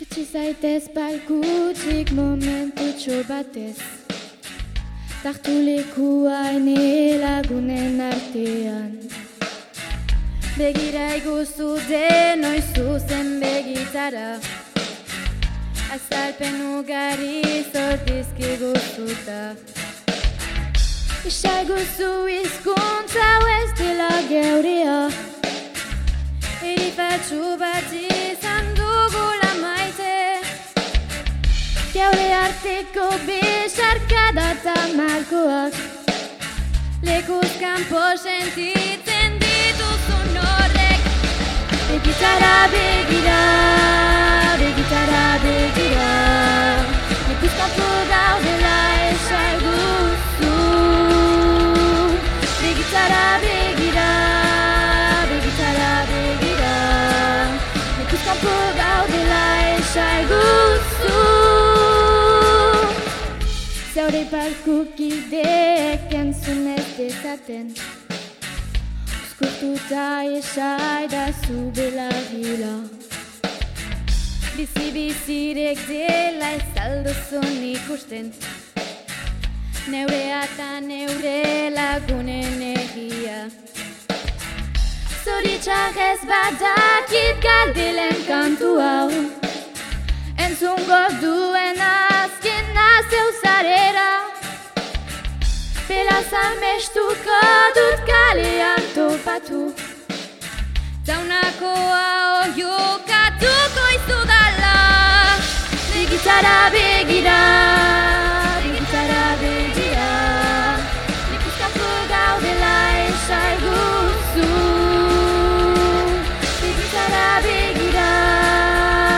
Itxi zaitez balkutik momentu txobatez Tartu lekua ene lagunen artean. Begira iguzu denoi zuzen begitara. Azalpen ugari zortizki guzuta Isa guzu izkuntza ez dela geuria. Eri fatxu bat arteko besarkada eta markoak Lekuz kanpo sentitzen dituzun horrek. Begitara begira, begitara begira Lekuz kanpo gaudela esaiguzu Begitara begira, Zaure palkukideek entzun ez dezaten. Uzkurtuta esai da zu belarrila Bizi-bizirek dela ez aldozun ikusten. Neurea eta neure lagunen egia. Zoritxarrez badakit galdelen Belazan mestuko dut kalean topatu. Zaunakoa oiokatuko izudala Begitara begira, begitara begira. Lekuzkako gaudela esaiguzu Begitara begira,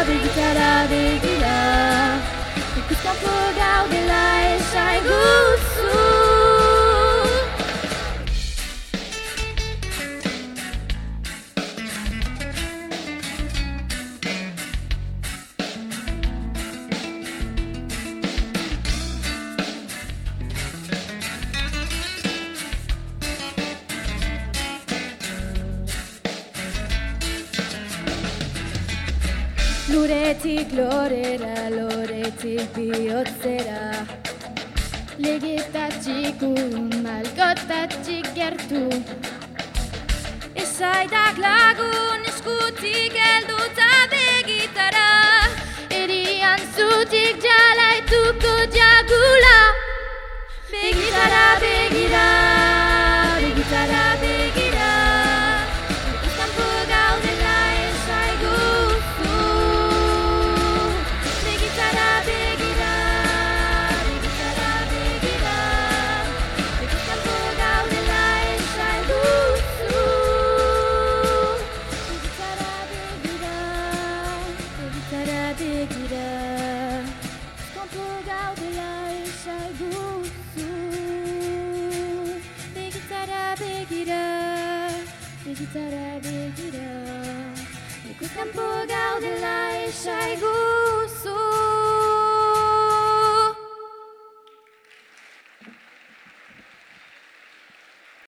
begitara begira. Lekuzkako Luretik lorera, loretik bihotzera. Legetatxik urun, malkotatxik gertu. Esaidak lagun eskutik helduta begitara. Erian zutik jalaituko jagula. Begitara, begitara, Eskampo gaudela esaiguzu Begitara, begira, begitara, begira Ikus kanpo gaudela esaigu